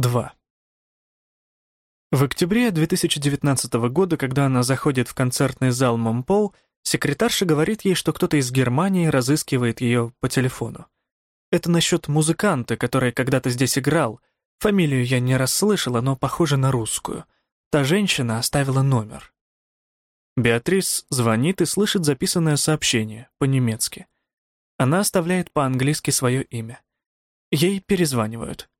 2. В октябре 2019 года, когда она заходит в концертный зал Момпол, секретарша говорит ей, что кто-то из Германии разыскивает ее по телефону. Это насчет музыканта, который когда-то здесь играл. Фамилию я не расслышала, но похоже на русскую. Та женщина оставила номер. Беатрис звонит и слышит записанное сообщение по-немецки. Она оставляет по-английски свое имя. Ей перезванивают.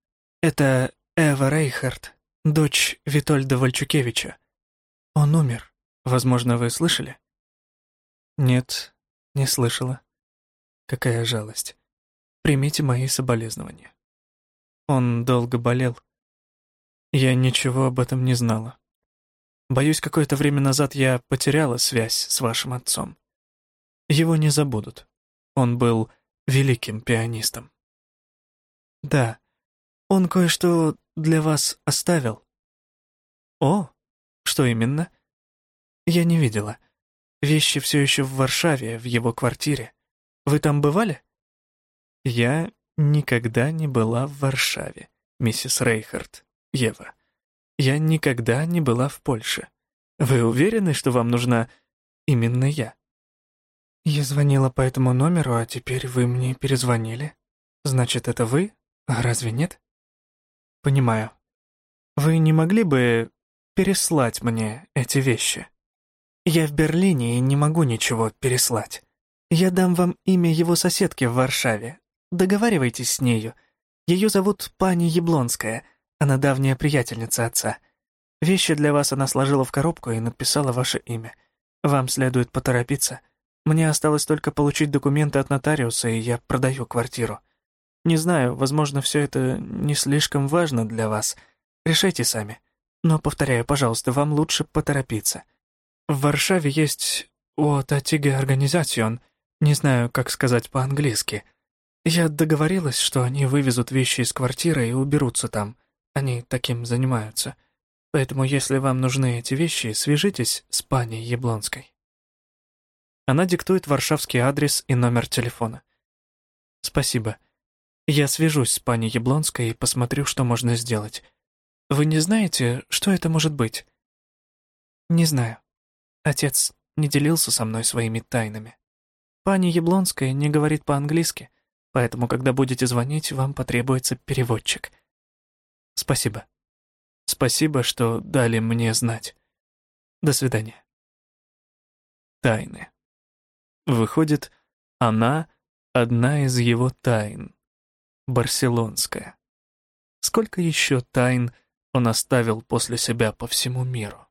Это Эва Рейхард, дочь Витольда Вальчукевича. Он умер. Возможно, вы слышали? Нет, не слышала. Какая жалость. Примите мои соболезнования. Он долго болел. Я ничего об этом не знала. Боюсь, какое-то время назад я потеряла связь с вашим отцом. Его не забудут. Он был великим пианистом. Да, он кое-что для вас оставил. О, что именно? Я не видела. Вещи все еще в Варшаве, в его квартире. Вы там бывали? Я никогда не была в Варшаве, миссис Рейхард, Ева. Я никогда не была в Польше. Вы уверены, что вам нужна именно я? Я звонила по этому номеру, а теперь вы мне перезвонили. Значит, это вы? А разве нет? Понимаю. Вы не могли бы переслать мне эти вещи? Я в Берлине и не могу ничего переслать. Я дам вам имя его соседки в Варшаве. Договаривайтесь с нею. Ее зовут пани Яблонская. Она давняя приятельница отца. Вещи для вас она сложила в коробку и написала ваше имя. Вам следует поторопиться. Мне осталось только получить документы от нотариуса, и я продаю квартиру. Не знаю, возможно, все это не слишком важно для вас. Решайте сами. Но, повторяю, пожалуйста, вам лучше поторопиться. В Варшаве есть Уотатига Организацион, не знаю, как сказать по-английски. Я договорилась, что они вывезут вещи из квартиры и уберутся там. Они таким занимаются. Поэтому, если вам нужны эти вещи, свяжитесь с паней Яблонской. Она диктует варшавский адрес и номер телефона. Спасибо. Я свяжусь с пани Яблонской и посмотрю, что можно сделать. Вы не знаете, что это может быть? Не знаю. Отец не делился со мной своими тайнами. Пани Яблонская не говорит по-английски, поэтому, когда будете звонить, вам потребуется переводчик. Спасибо. Спасибо, что дали мне знать. До свидания. Тайны. Выходит, она — одна из его тайн. Барселонская. Сколько еще тайн он оставил после себя по всему миру?